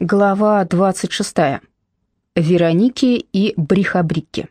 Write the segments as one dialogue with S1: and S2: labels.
S1: Глава 26. Вероники и Брихабрики.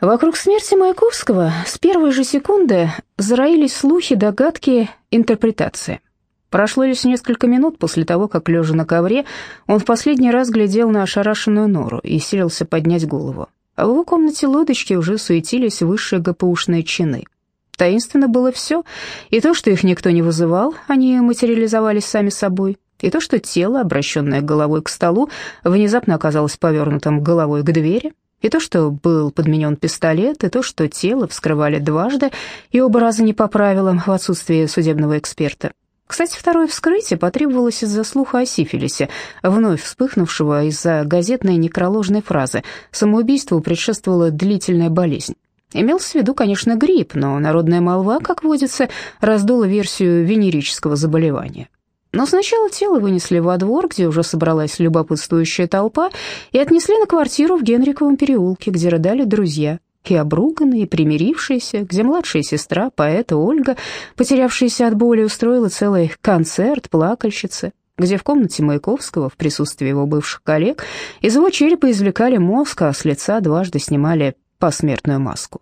S1: Вокруг смерти Маяковского с первой же секунды зароились слухи, догадки, интерпретации. Прошло лишь несколько минут после того, как, лежа на ковре, он в последний раз глядел на ошарашенную нору и силился поднять голову. А в его комнате лодочки уже суетились высшие ГПУшные чины — Таинственно было все, и то, что их никто не вызывал, они материализовались сами собой, и то, что тело, обращенное головой к столу, внезапно оказалось повернутым головой к двери, и то, что был подменен пистолет, и то, что тело вскрывали дважды, и оба раза не по правилам, в отсутствие судебного эксперта. Кстати, второе вскрытие потребовалось из-за слуха о сифилисе, вновь вспыхнувшего из-за газетной некроложной фразы «Самоубийству предшествовала длительная болезнь». Имелся в виду, конечно, грипп, но народная молва, как водится, раздула версию венерического заболевания. Но сначала тело вынесли во двор, где уже собралась любопытствующая толпа, и отнесли на квартиру в Генриковом переулке, где рыдали друзья, и обруганные, и примирившиеся, где младшая сестра, поэта Ольга, потерявшаяся от боли, устроила целый концерт плакальщицы, где в комнате Маяковского, в присутствии его бывших коллег, из его черепа извлекали мозг, а с лица дважды снимали посмертную маску.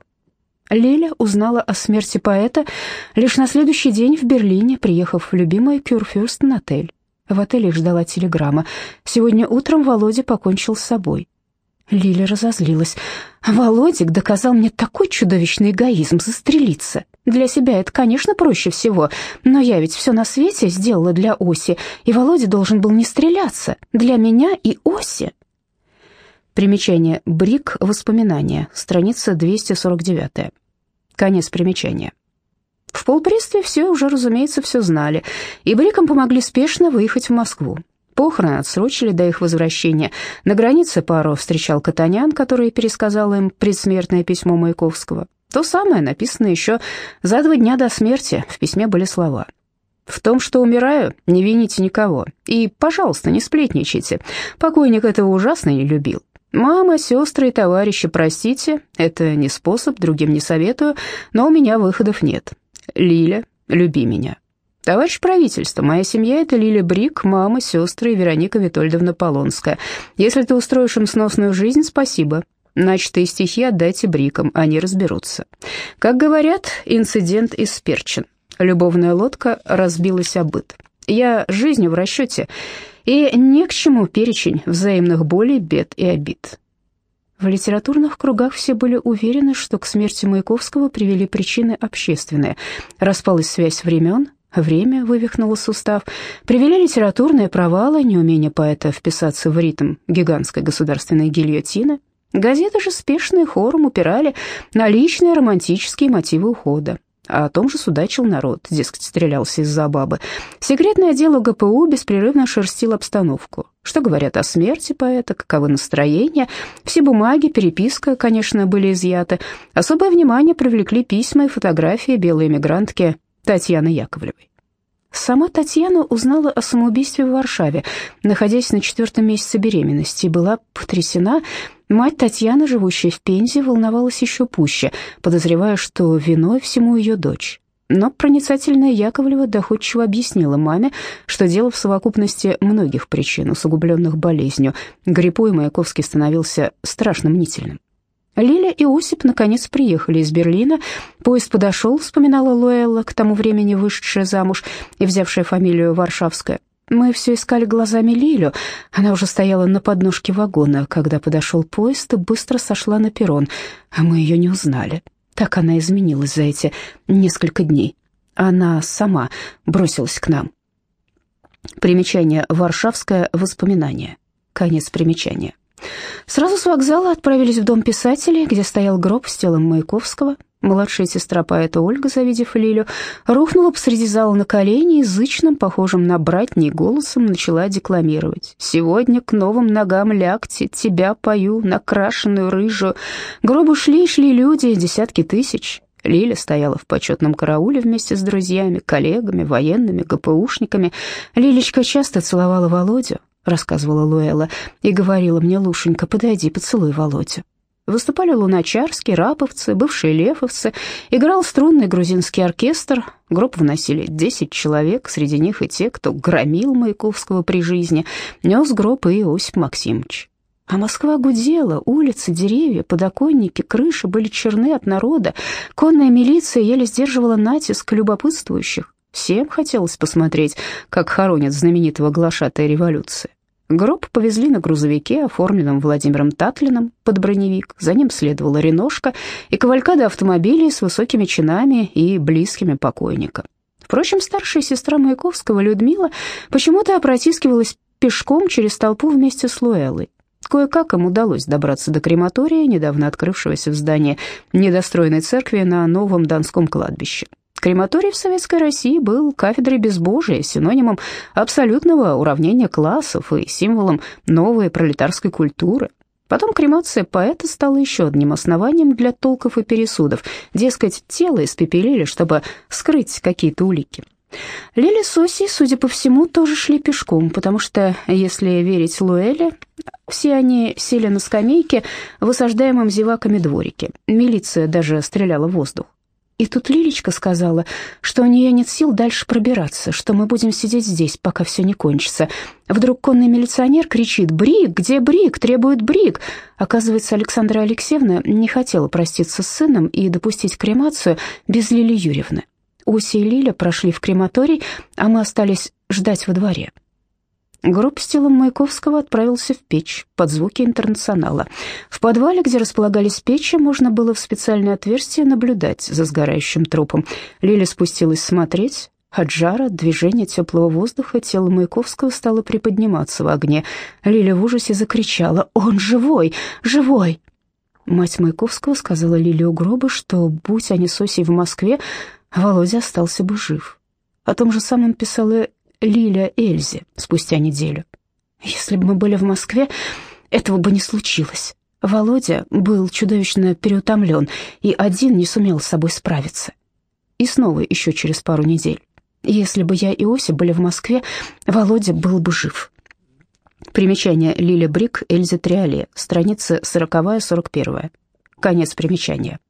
S1: Лиля узнала о смерти поэта лишь на следующий день в Берлине, приехав в любимый Кюрфюрстен отель. В отеле ждала телеграмма. Сегодня утром Володя покончил с собой. Лиля разозлилась. «Володик доказал мне такой чудовищный эгоизм застрелиться. Для себя это, конечно, проще всего, но я ведь все на свете сделала для Оси, и Володя должен был не стреляться. Для меня и Оси». Примечание. Брик. Воспоминания. Страница 249. Конец примечания. В полпредстве все уже, разумеется, все знали, и Брикам помогли спешно выехать в Москву. Похороны отсрочили до их возвращения. На границе пару встречал Катанян, который пересказал им предсмертное письмо Маяковского. То самое, написанное еще за два дня до смерти. В письме были слова. «В том, что умираю, не вините никого. И, пожалуйста, не сплетничайте. Покойник этого ужасно не любил. «Мама, сестры и товарищи, простите, это не способ, другим не советую, но у меня выходов нет. Лиля, люби меня». «Товарищ правительство, моя семья — это Лиля Брик, мама, сестры и Вероника Витольдовна Полонская. Если ты устроишь им сносную жизнь, спасибо. Начатые стихи отдайте Брикам, они разберутся. Как говорят, инцидент исперчен. Любовная лодка разбилась о быт. Я жизнью в расчете, и не к чему перечень взаимных болей, бед и обид. В литературных кругах все были уверены, что к смерти Маяковского привели причины общественные. Распалась связь времен, время вывихнуло сустав, привели литературные провалы, неумение поэта вписаться в ритм гигантской государственной гильотины. Газеты же спешно хором упирали на личные романтические мотивы ухода. А о том же судачил народ, дескать, стрелялся из-за бабы. Секретное дело ГПУ беспрерывно шерстил обстановку. Что говорят о смерти поэта, каковы настроения. Все бумаги, переписка, конечно, были изъяты. Особое внимание привлекли письма и фотографии белой эмигрантки Татьяны Яковлевой. Сама Татьяна узнала о самоубийстве в Варшаве, находясь на четвертом месяце беременности, и была потрясена. Мать Татьяны, живущая в Пензе, волновалась еще пуще, подозревая, что виной всему ее дочь. Но проницательная Яковлева доходчиво объяснила маме, что дело в совокупности многих причин, усугубленных болезнью. Гриппой Маяковский становился страшно мнительным. Лиля и Осип наконец приехали из Берлина. Поезд подошел, вспоминала Луэлла, к тому времени вышедшая замуж и взявшая фамилию Варшавская. Мы все искали глазами Лилю. Она уже стояла на подножке вагона, когда подошел поезд и быстро сошла на перрон. А мы ее не узнали. Так она изменилась за эти несколько дней. Она сама бросилась к нам. Примечание «Варшавское воспоминание». Конец примечания. Сразу с вокзала отправились в дом писателей, где стоял гроб с телом Маяковского. Младшая сестра поэта Ольга, завидев Лилю, рухнула посреди зала на колени и язычным, похожим на братний голосом, начала декламировать. «Сегодня к новым ногам лягте, тебя пою, накрашенную рыжую». Гробу шли и шли люди, десятки тысяч. Лиля стояла в почетном карауле вместе с друзьями, коллегами, военными, ГПУшниками. Лилечка часто целовала Володю, рассказывала Луэла, и говорила мне, Лушенька, подойди, поцелуй Володю. Выступали луначарские, раповцы, бывшие лефовцы, играл струнный грузинский оркестр, гроб вносили 10 человек, среди них и те, кто громил Маяковского при жизни, нес гроб и Иосиф Максимович. А Москва гудела, улицы, деревья, подоконники, крыши были черны от народа, конная милиция еле сдерживала натиск любопытствующих. Всем хотелось посмотреть, как хоронят знаменитого глашатая революции. Гроб повезли на грузовике, оформленном Владимиром Татлиным, под броневик. За ним следовала реношка и кавалькада автомобилей с высокими чинами и близкими покойника. Впрочем, старшая сестра Маяковского, Людмила, почему-то опротискивалась пешком через толпу вместе с Луэллой. Кое-как им удалось добраться до крематория, недавно открывшегося в здании недостроенной церкви на Новом Донском кладбище. Крематорий в Советской России был кафедрой безбожия, синонимом абсолютного уравнения классов и символом новой пролетарской культуры. Потом кремация поэта стала еще одним основанием для толков и пересудов. Дескать, тело испепелили, чтобы скрыть какие-то улики. Лили с Осей, судя по всему, тоже шли пешком, потому что, если верить Луэле, все они сели на скамейке в осаждаемом зеваками дворике. Милиция даже стреляла в воздух. И тут Лилечка сказала, что у нее нет сил дальше пробираться, что мы будем сидеть здесь, пока все не кончится. Вдруг конный милиционер кричит «Брик! Где Брик? Требует Брик!» Оказывается, Александра Алексеевна не хотела проститься с сыном и допустить кремацию без Лили Юрьевны. Уси и Лиля прошли в крематорий, а мы остались ждать во дворе. Гроб с телом Маяковского отправился в печь под звуки интернационала. В подвале, где располагались печи, можно было в специальное отверстие наблюдать за сгорающим трупом. Лиля спустилась смотреть. От жара, движения теплого воздуха тело Маяковского стало приподниматься в огне. Лиля в ужасе закричала «Он живой! Живой!» Мать Маяковского сказала Лиле у гроба, что, будь они с Осей в Москве, Володя остался бы жив. О том же самом писала Лиля Эльзе спустя неделю. Если бы мы были в Москве, этого бы не случилось. Володя был чудовищно переутомлен и один не сумел с собой справиться. И снова еще через пару недель. Если бы я и Ося были в Москве, Володя был бы жив. Примечание Лиля Брик, Эльзе Триоле, страницы 40-41. Конец примечания.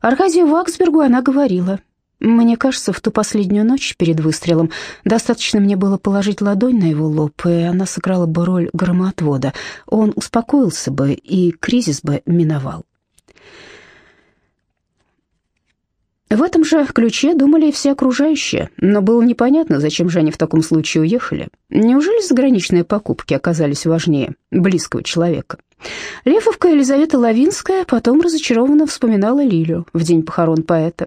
S1: Аркадию Ваксбергу она говорила, мне кажется, в ту последнюю ночь перед выстрелом достаточно мне было положить ладонь на его лоб, и она сыграла бы роль громоотвода. Он успокоился бы, и кризис бы миновал. В этом же ключе думали и все окружающие, но было непонятно, зачем же они в таком случае уехали. Неужели заграничные покупки оказались важнее близкого человека? Лефовка Елизавета Лавинская потом разочарованно вспоминала Лилю в день похорон поэта.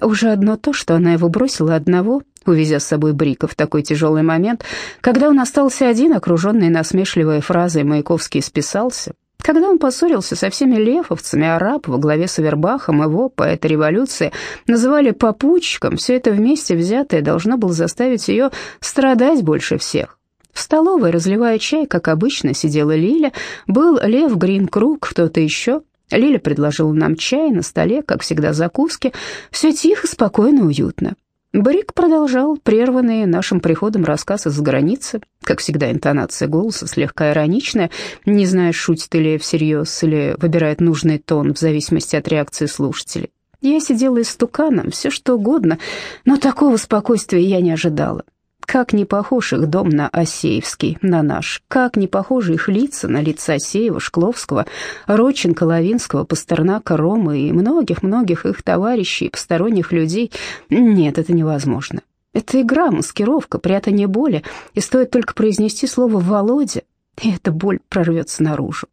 S1: Уже одно то, что она его бросила одного, увезя с собой Брика в такой тяжелый момент, когда он остался один, окруженный насмешливой фразой Маяковский списался, когда он поссорился со всеми лефовцами, араб во главе с Авербахом, его, поэта революции, называли попутчиком, все это вместе взятое должно было заставить ее страдать больше всех. В столовой, разливая чай, как обычно, сидела Лиля, был Лев Гринкруг, кто-то еще, Лиля предложила нам чай, на столе, как всегда, закуски. Все тихо, спокойно, уютно. Брик продолжал прерванный нашим приходом рассказ из-за границы. Как всегда, интонация голоса слегка ироничная, не зная, шутит или всерьез, или выбирает нужный тон в зависимости от реакции слушателей. Я сидела истуканом, все что угодно, но такого спокойствия я не ожидала. Как не похож их дом на Осеевский, на наш. Как не похожи их лица на лица Осеева, Шкловского, Роченко, Лавинского, Пастернака, Ромы и многих-многих их товарищей посторонних людей. Нет, это невозможно. Это игра, маскировка, прятание боли, и стоит только произнести слово «Володя», и эта боль прорвется наружу.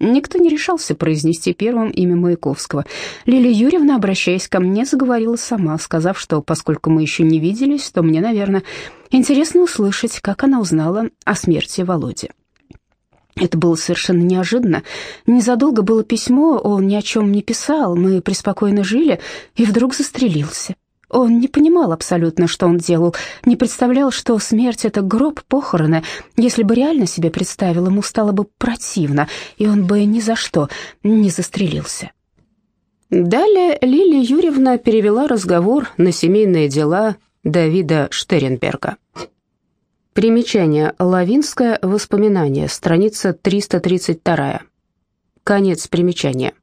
S1: Никто не решался произнести первым имя Маяковского. Лилия Юрьевна, обращаясь ко мне, заговорила сама, сказав, что поскольку мы еще не виделись, то мне, наверное, интересно услышать, как она узнала о смерти Володи. Это было совершенно неожиданно. Незадолго было письмо, он ни о чем не писал, мы преспокойно жили, и вдруг застрелился. Он не понимал абсолютно, что он делал, не представлял, что смерть — это гроб, похороны. Если бы реально себе представил, ему стало бы противно, и он бы ни за что не застрелился. Далее Лилия Юрьевна перевела разговор на семейные дела Давида Штеренберга. Примечание. Лавинское воспоминание. Страница 332. Конец примечания.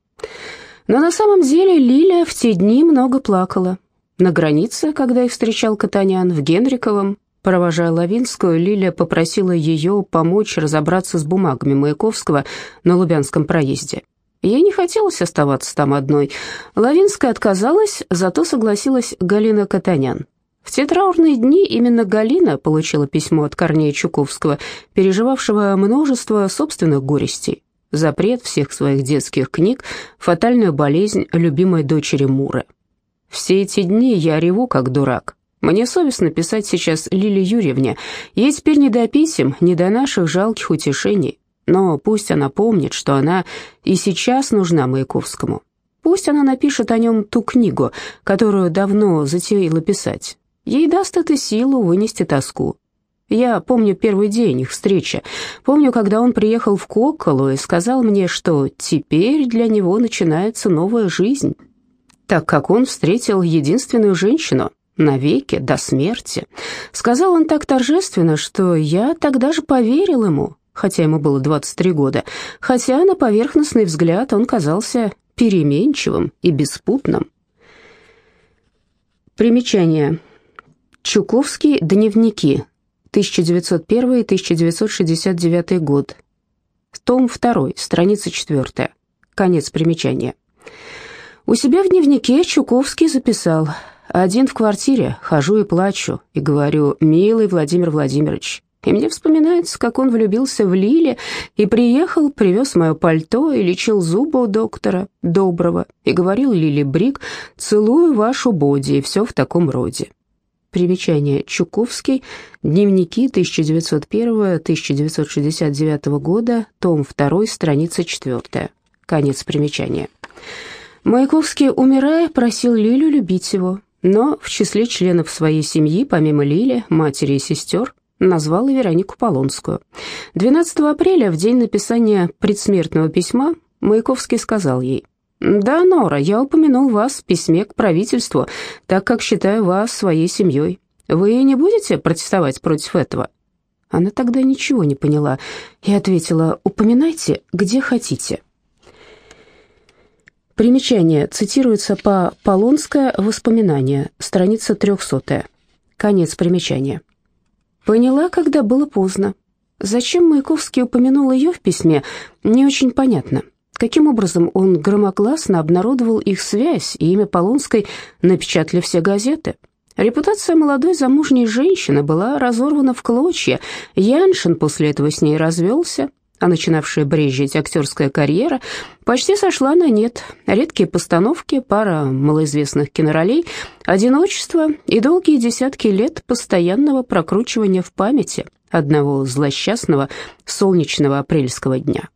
S1: Но на самом деле Лиля в те дни много плакала. На границе, когда их встречал Катанян в Генриковом, провожая Лавинскую, Лиля попросила ее помочь разобраться с бумагами Маяковского на Лубянском проезде. Ей не хотелось оставаться там одной. Лавинская отказалась, зато согласилась Галина Катанян. В те траурные дни именно Галина получила письмо от Корнея Чуковского, переживавшего множество собственных горестей. Запрет всех своих детских книг, фатальную болезнь любимой дочери Муры. «Все эти дни я реву, как дурак. Мне совестно писать сейчас Лиле Юрьевне. Ей теперь не до писем, не до наших жалких утешений. Но пусть она помнит, что она и сейчас нужна Маяковскому. Пусть она напишет о нем ту книгу, которую давно затеяла писать. Ей даст это силу вынести тоску. Я помню первый день их встречи. Помню, когда он приехал в Коколу и сказал мне, что теперь для него начинается новая жизнь, так как он встретил единственную женщину, навеки, до смерти. Сказал он так торжественно, что я тогда же поверил ему, хотя ему было 23 года, хотя на поверхностный взгляд он казался переменчивым и беспутным. Примечание. Чуковский дневники, 1901-1969 год. Том 2, страница 4. Конец примечания. У себя в дневнике Чуковский записал «Один в квартире, хожу и плачу, и говорю, милый Владимир Владимирович, и мне вспоминается, как он влюбился в Лиле и приехал, привез мое пальто и лечил зубы у доктора Доброго, и говорил Лиле Брик, целую вашу боди, и все в таком роде. Примечание. Чуковский. Дневники 1901-1969 года. Том 2. Страница 4. Конец примечания. Маяковский, умирая, просил Лилю любить его, но в числе членов своей семьи, помимо Лили, матери и сестер, назвал и Веронику Полонскую. 12 апреля, в день написания предсмертного письма, Маяковский сказал ей, «Да, Нора, я упомянул вас в письме к правительству, так как считаю вас своей семьей. Вы не будете протестовать против этого?» Она тогда ничего не поняла и ответила, «Упоминайте, где хотите». Примечание цитируется по Полонское воспоминание, страница 300. Конец примечания. Поняла, когда было поздно. Зачем Маяковский упомянул ее в письме, не очень понятно. Каким образом он громогласно обнародовал их связь, и имя Полонской напечатали все газеты? Репутация молодой замужней женщины была разорвана в клочья. Яншин после этого с ней развелся, а начинавшая брежить актерская карьера почти сошла на нет. Редкие постановки, пара малоизвестных киноролей, одиночество и долгие десятки лет постоянного прокручивания в памяти одного злосчастного солнечного апрельского дня.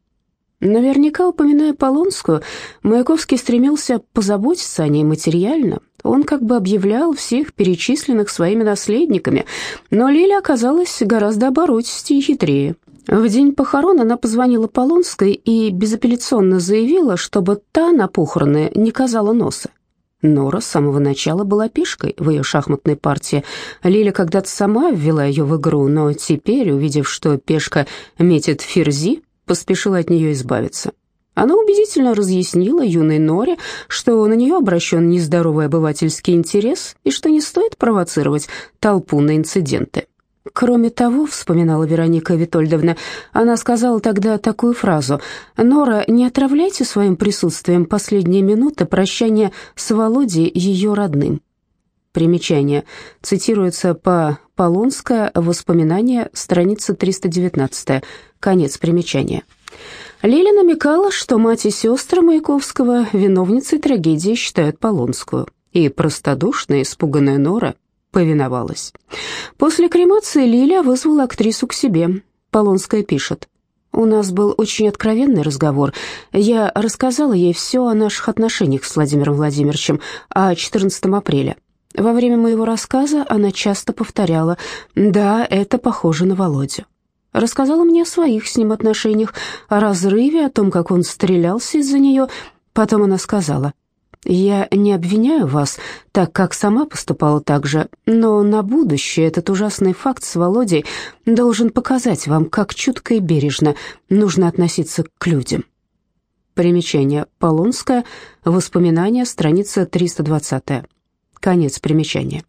S1: Наверняка, упоминая Полонскую, Маяковский стремился позаботиться о ней материально. Он как бы объявлял всех перечисленных своими наследниками, но Лиля оказалась гораздо оборотистее и хитрее. В день похорон она позвонила Полонской и безапелляционно заявила, чтобы та на похороны не казала носа. Нора с самого начала была пешкой в ее шахматной партии. Лиля когда-то сама ввела ее в игру, но теперь, увидев, что пешка метит ферзи, поспешила от нее избавиться. Она убедительно разъяснила юной Норе, что на нее обращен нездоровый обывательский интерес и что не стоит провоцировать толпу на инциденты. Кроме того, вспоминала Вероника Витольдовна, она сказала тогда такую фразу «Нора, не отравляйте своим присутствием последние минуты прощания с Володей ее родным». Примечание. Цитируется по Полонское «Воспоминания», страница 319, конец примечания. Лиля намекала, что мать и сестры Маяковского виновницей трагедии считают Полонскую, и простодушная, испуганная Нора повиновалась. После кремации Лиля вызвала актрису к себе. Полонская пишет. У нас был очень откровенный разговор. Я рассказала ей все о наших отношениях с Владимиром Владимировичем, о 14 апреля. Во время моего рассказа она часто повторяла «Да, это похоже на Володю». Рассказала мне о своих с ним отношениях, о разрыве, о том, как он стрелялся из-за нее. Потом она сказала «Я не обвиняю вас, так как сама поступала так же, но на будущее этот ужасный факт с Володей должен показать вам, как чутко и бережно нужно относиться к людям». Примечание. Полонская. Воспоминания. Страница 320. Конец примечания.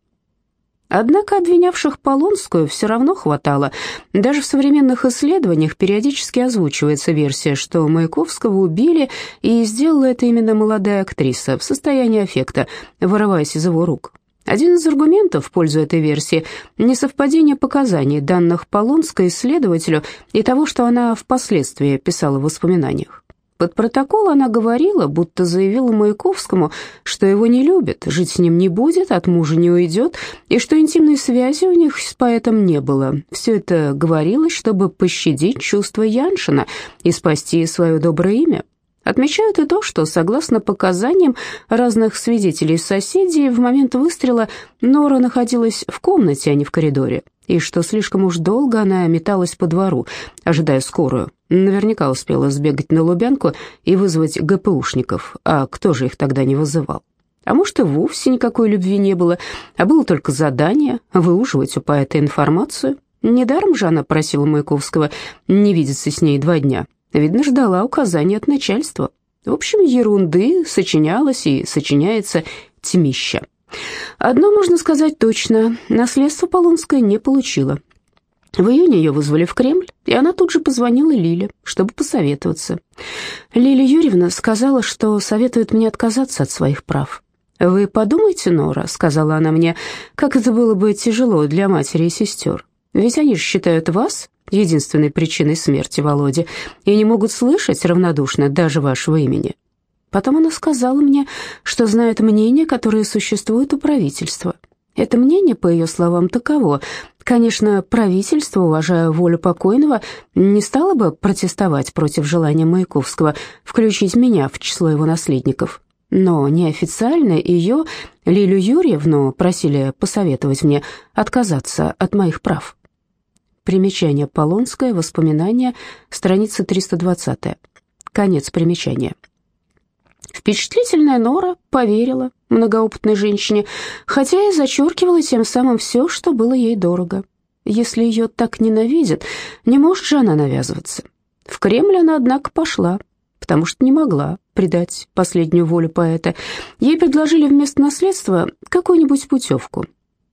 S1: Однако обвинявших Полонскую все равно хватало. Даже в современных исследованиях периодически озвучивается версия, что Маяковского убили, и сделала это именно молодая актриса в состоянии аффекта, вырываясь из его рук. Один из аргументов в пользу этой версии – несовпадение показаний, данных Полонской исследователю, и того, что она впоследствии писала в воспоминаниях. Под протокол она говорила, будто заявила Маяковскому, что его не любит, жить с ним не будет, от мужа не уйдет, и что интимной связи у них с поэтом не было. Все это говорилось, чтобы пощадить чувства Яншина и спасти свое доброе имя. Отмечают и то, что, согласно показаниям разных свидетелей-соседей, в момент выстрела Нора находилась в комнате, а не в коридоре, и что слишком уж долго она металась по двору, ожидая скорую. Наверняка успела сбегать на Лубянку и вызвать ГПУшников, а кто же их тогда не вызывал? А может, и вовсе никакой любви не было, а было только задание выуживать у поэта информацию. Недаром же она просила Маяковского не видеться с ней два дня. Видно, ждала указаний от начальства. В общем, ерунды сочинялось и сочиняется тьмища. Одно можно сказать точно, наследство Полонская не получила. В июне ее вызвали в Кремль, и она тут же позвонила Лиле, чтобы посоветоваться. Лиля Юрьевна сказала, что советует мне отказаться от своих прав. «Вы подумайте, Нора», — сказала она мне, — «как это было бы тяжело для матери и сестер. Ведь они же считают вас единственной причиной смерти Володи и не могут слышать равнодушно даже вашего имени». Потом она сказала мне, что знает мнение, которое существует у правительства. Это мнение, по ее словам, таково. Конечно, правительство, уважая волю покойного, не стало бы протестовать против желания Маяковского включить меня в число его наследников. Но неофициально ее, Лилю Юрьевну, просили посоветовать мне отказаться от моих прав. Примечание Полонское, воспоминания, страница 320. Конец примечания. Впечатлительная Нора поверила многоопытной женщине, хотя и зачеркивала тем самым все, что было ей дорого. Если ее так ненавидят, не может же она навязываться. В Кремль она, однако, пошла, потому что не могла предать последнюю волю поэта. Ей предложили вместо наследства какую-нибудь путевку.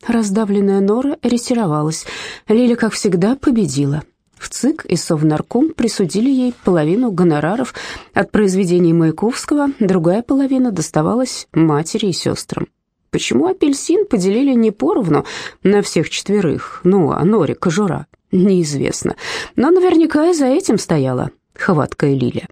S1: Раздавленная Нора ретировалась. Лиля, как всегда, победила. В ЦИК и Совнарком присудили ей половину гонораров от произведений Маяковского, другая половина доставалась матери и сестрам. Почему апельсин поделили не поровну на всех четверых, ну, а Норе кожура, неизвестно. Но наверняка и за этим стояла хваткая Лиля.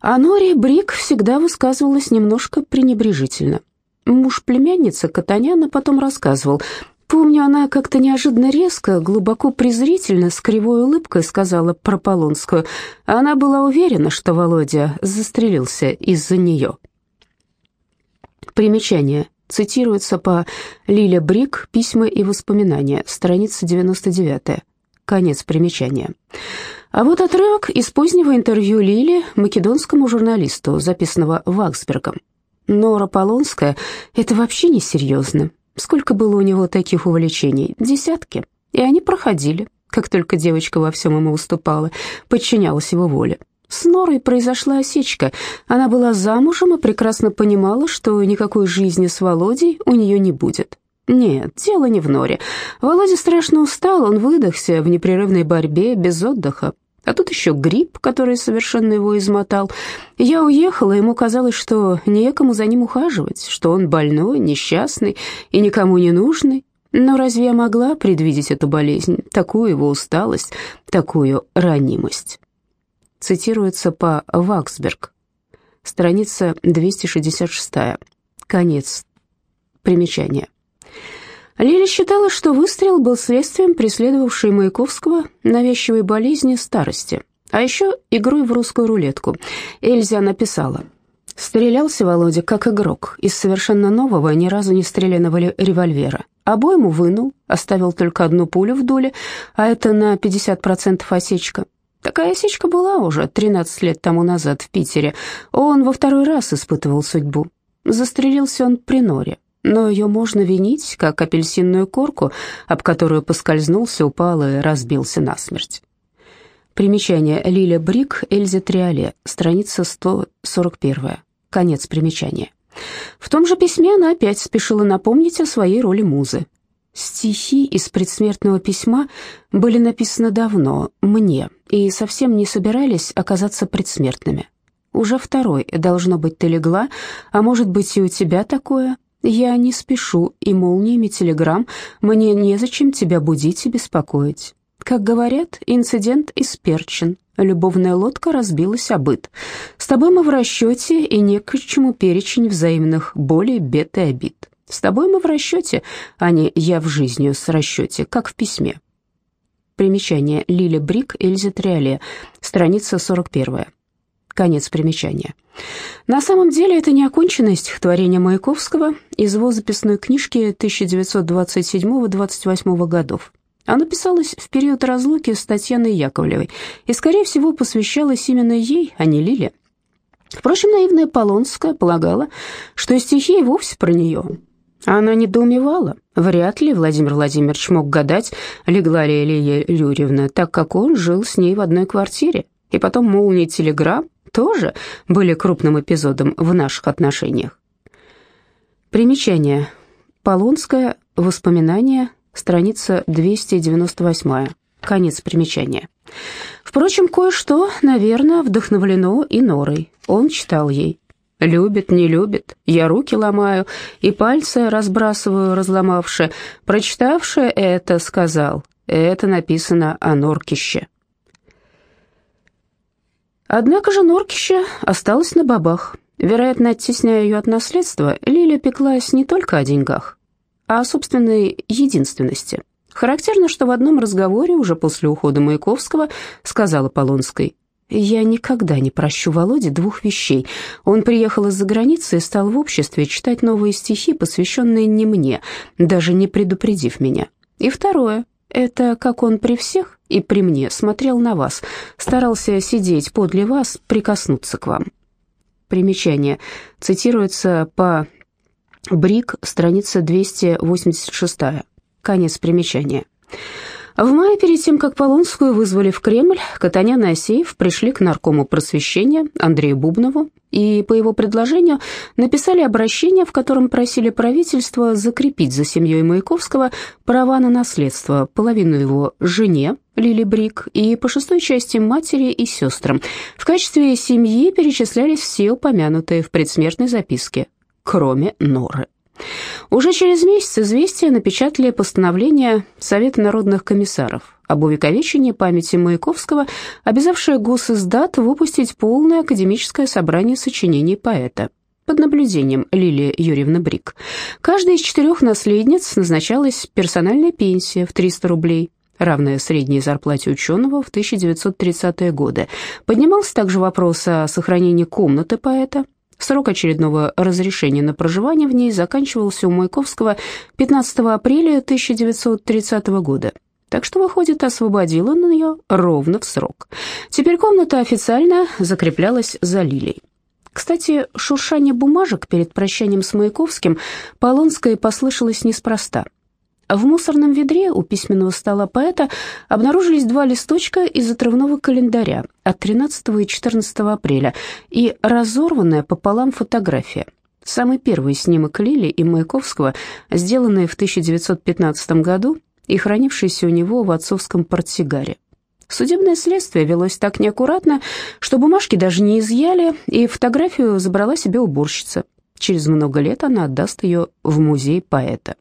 S1: А Норе Брик всегда высказывалась немножко пренебрежительно. Муж племянницы Катаняна потом рассказывал, Помню, она как-то неожиданно резко, глубоко презрительно, с кривой улыбкой сказала про Полонскую. Она была уверена, что Володя застрелился из-за нее. Примечание. Цитируется по Лиля Брик «Письма и воспоминания», страница 99. Конец примечания. А вот отрывок из позднего интервью Лили македонскому журналисту, записанного Ваксбергом. Нора Полонская — это вообще несерьезно. Сколько было у него таких увлечений? Десятки. И они проходили, как только девочка во всем ему уступала, подчинялась его воле. С Норой произошла осечка. Она была замужем и прекрасно понимала, что никакой жизни с Володей у нее не будет. Нет, дело не в Норе. Володя страшно устал, он выдохся в непрерывной борьбе, без отдыха. А тут еще грипп, который совершенно его измотал. Я уехала, ему казалось, что некому за ним ухаживать, что он больной, несчастный и никому не нужный. Но разве я могла предвидеть эту болезнь, такую его усталость, такую ранимость? Цитируется по Ваксберг, страница 266, конец примечания. Лиля считала, что выстрел был следствием преследовавшей Маяковского навязчивой болезни старости, а еще игрой в русскую рулетку. Эльзя написала, «Стрелялся Володя как игрок, из совершенно нового, ни разу не стрелянного револьвера. Обойму вынул, оставил только одну пулю в дуле, а это на 50% осечка. Такая осечка была уже 13 лет тому назад в Питере. Он во второй раз испытывал судьбу. Застрелился он при норе но ее можно винить, как апельсинную корку, об которую поскользнулся, упал и разбился насмерть. Примечание. Лиля Брик, Эльзе Триоле, страница 141. Конец примечания. В том же письме она опять спешила напомнить о своей роли музы. Стихи из предсмертного письма были написаны давно, мне, и совсем не собирались оказаться предсмертными. Уже второй, должно быть, ты легла, а может быть и у тебя такое. Я не спешу, и молниями телеграмм мне незачем тебя будить и беспокоить. Как говорят, инцидент исперчен, любовная лодка разбилась о быт. С тобой мы в расчете, и не к чему перечень взаимных болей, бед и обид. С тобой мы в расчете, а не я в жизнью с расчете, как в письме. Примечание. Лиля Брик, Эльзе Триоле, страница 41. Конец примечания. На самом деле это неоконченное стихотворение Маяковского из его записной книжки 1927-28 годов. Оно писалось в период разлуки с Татьяной Яковлевой и, скорее всего, посвящалось именно ей, а не Лиле. Впрочем, наивная Полонская полагала, что стихи вовсе про нее. Она недоумевала. Вряд ли Владимир Владимирович мог гадать, легла ли Илья Юрьевна, так как он жил с ней в одной квартире. И потом молнии телеграмм тоже были крупным эпизодом в наших отношениях. Примечание. Полонская. Воспоминания страница 298, конец примечания. Впрочем, кое-что, наверное, вдохновлено и Норой. Он читал ей. «Любит, не любит, я руки ломаю и пальцы разбрасываю, разломавши. Прочитавши это, сказал, это написано о Норкище». Однако же Норкище осталось на бабах. Вероятно, оттесняя ее от наследства, Лиля пеклась не только о деньгах о собственной единственности. Характерно, что в одном разговоре, уже после ухода Маяковского, сказала Полонской, «Я никогда не прощу Володе двух вещей. Он приехал из-за границы и стал в обществе читать новые стихи, посвященные не мне, даже не предупредив меня. И второе, это как он при всех и при мне смотрел на вас, старался сидеть подле вас, прикоснуться к вам». Примечание. Цитируется по Брик, страница 286. Конец примечания. В мае, перед тем, как Полонскую вызвали в Кремль, Катанян и Асеев пришли к наркому просвещения Андрею Бубнову и, по его предложению, написали обращение, в котором просили правительство закрепить за семьей Маяковского права на наследство, половину его жене, Лили Брик, и по шестой части матери и сестрам. В качестве семьи перечислялись все упомянутые в предсмертной записке кроме Норы. Уже через месяц известия напечатали постановление Совета народных комиссаров об увековечении памяти Маяковского, обязавшее госиздат выпустить полное академическое собрание сочинений поэта под наблюдением Лилии Юрьевны Брик. Каждой из четырех наследниц назначалась персональная пенсия в 300 рублей, равная средней зарплате ученого в 1930-е годы. Поднимался также вопрос о сохранении комнаты поэта, Срок очередного разрешения на проживание в ней заканчивался у Маяковского 15 апреля 1930 года. Так что, выходит, освободил он ее ровно в срок. Теперь комната официально закреплялась за Лилей. Кстати, шуршание бумажек перед прощанием с Маяковским Полонской послышалось неспроста. В мусорном ведре у письменного стола поэта обнаружились два листочка из отрывного календаря от 13 и 14 апреля и разорванная пополам фотография. Самый первый снимок Лили и Маяковского, сделанный в 1915 году и хранившийся у него в отцовском портсигаре. Судебное следствие велось так неаккуратно, что бумажки даже не изъяли, и фотографию забрала себе уборщица. Через много лет она отдаст ее в музей поэта.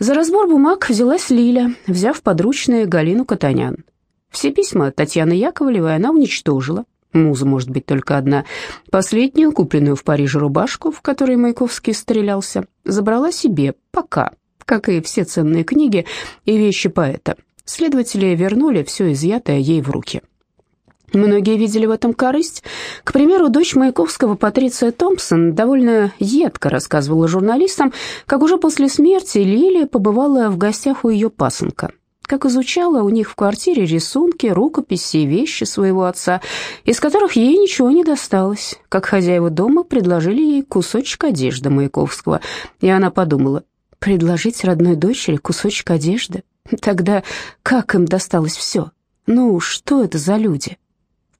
S1: За разбор бумаг взялась Лиля, взяв подручные Галину Катанян. Все письма Татьяны Яковлевой она уничтожила. Муза может быть только одна. Последнюю, купленную в Париже рубашку, в которой Маяковский стрелялся, забрала себе пока, как и все ценные книги и вещи поэта. Следователи вернули все изъятое ей в руки. Многие видели в этом корысть. К примеру, дочь Маяковского Патриция Томпсон довольно едко рассказывала журналистам, как уже после смерти Лили побывала в гостях у ее пасынка как изучала у них в квартире рисунки, рукописи и вещи своего отца, из которых ей ничего не досталось, как хозяева дома предложили ей кусочек одежды Маяковского, и она подумала, предложить родной дочери кусочек одежды? Тогда как им досталось все? Ну, что это за люди?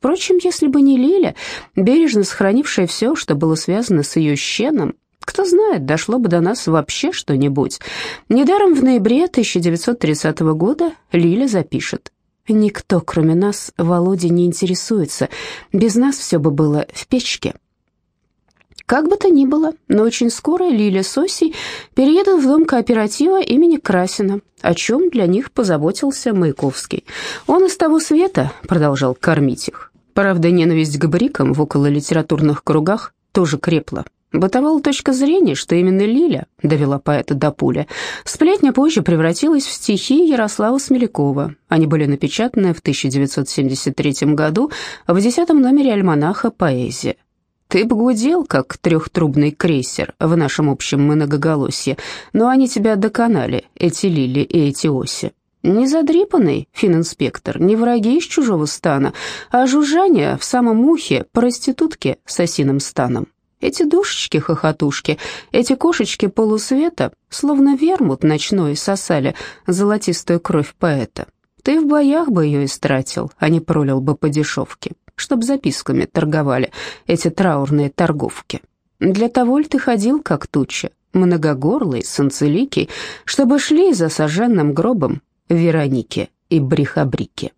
S1: Впрочем, если бы не Лиля, бережно сохранившая все, что было связано с ее щеном, кто знает, дошло бы до нас вообще что-нибудь. Недаром в ноябре 1930 года Лиля запишет. «Никто, кроме нас, Володе не интересуется. Без нас все бы было в печке». Как бы то ни было, но очень скоро Лиля с Осей переедут в дом кооператива имени Красина, о чем для них позаботился Маяковский. Он из того света продолжал кормить их. Правда, ненависть к брикам в окололитературных кругах тоже крепла. Бытовала точка зрения, что именно Лиля довела поэта до пули. Сплетня позже превратилась в стихи Ярослава Смелякова. Они были напечатаны в 1973 году в десятом номере альманаха «Поэзия». Ты бы гудел, как трехтрубный крейсер в нашем общем многоголосье, но они тебя доконали, эти Лили и эти Оси. Не задрипанный фининспектор, не враги из чужого стана, а жужжание в самом ухе проститутки с осиным станом. Эти душечки-хохотушки, эти кошечки полусвета, словно вермут ночной, сосали золотистую кровь поэта. Ты в боях бы ее истратил, а не пролил бы по дешевке, чтоб записками торговали эти траурные торговки. Для того ли ты ходил, как туча, многогорлый, санцеликий, чтобы шли за сожженным гробом Вероники и Брихабрики.